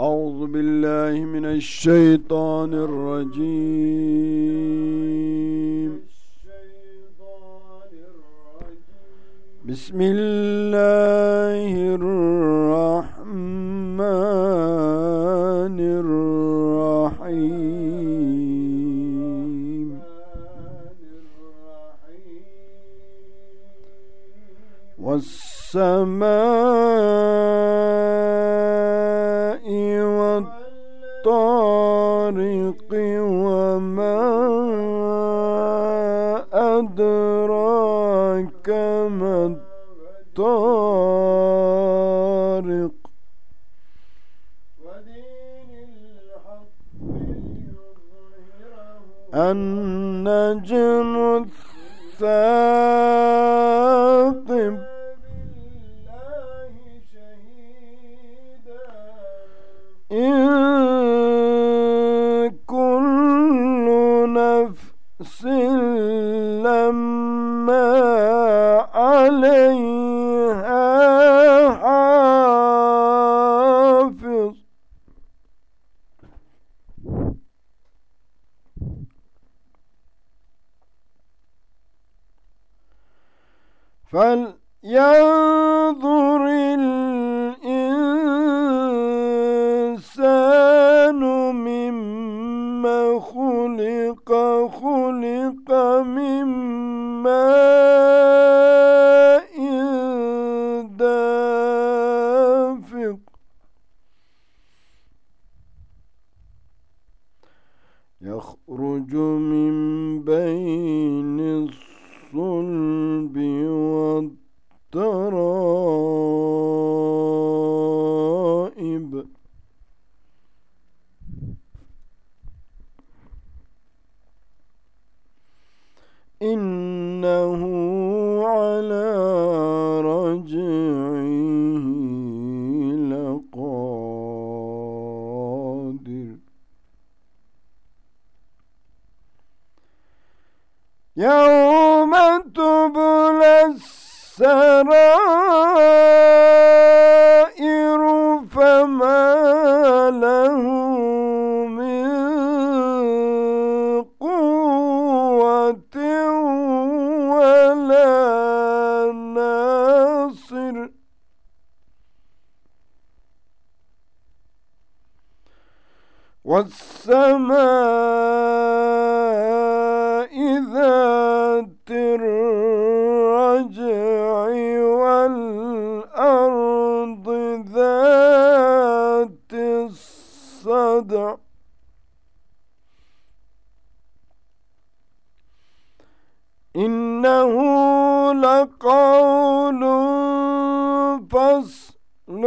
أعوذ بالله من الشيطان الرجيم. بسم الله الرحمن الرحيم. والسماء والطارق وما أدراك ما الطارق؟ النجم الثاقب فلينظر الإنسان مما خلق خلق من ماء دافق. يخرج من بين الصلب والترائب. إنه على رجعه لقادر. يوم السرائر فما له من قوة ولا ناصر. والسماء الصدع إنه لقول فصل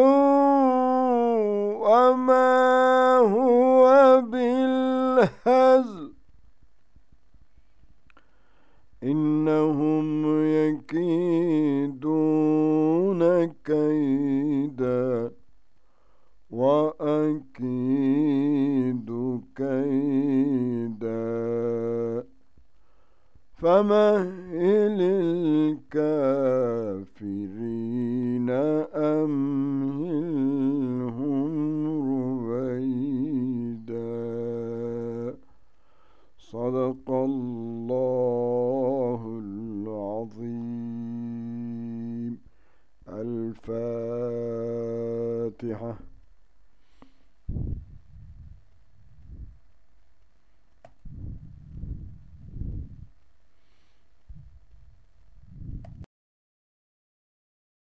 وما هو بالهزل. إنهم يكيدون كيدا وأكيد كيدا فمهل الكافرين أمهلهم رويدا صدق الله العظيم. الفاتحة.